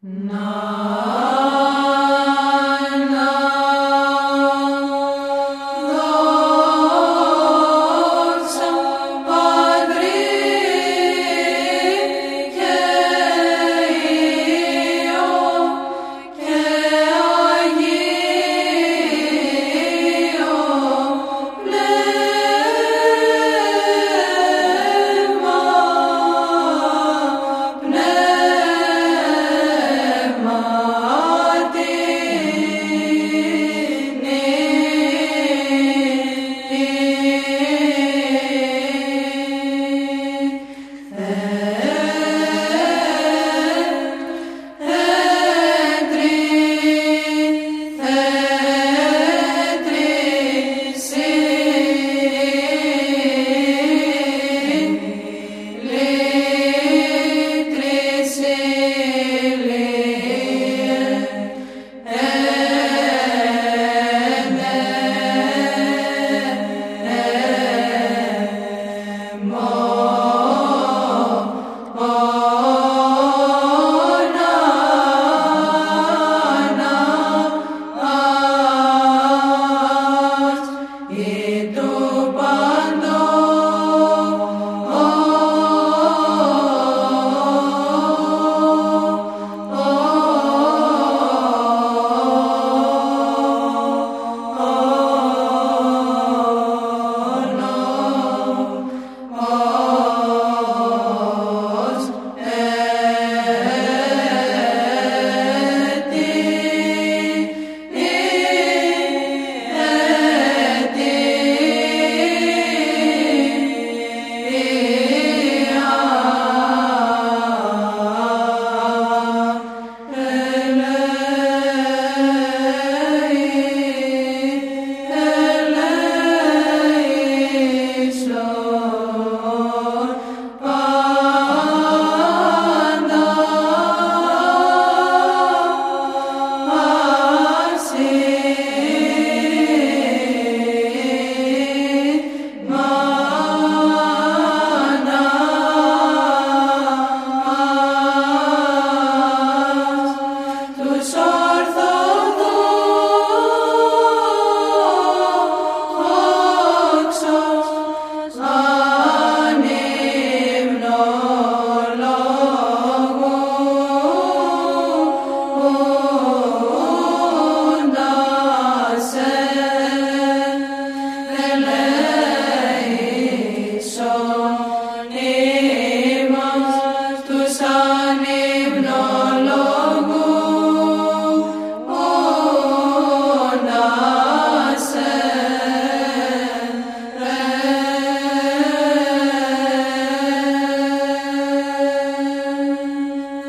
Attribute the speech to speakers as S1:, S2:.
S1: No.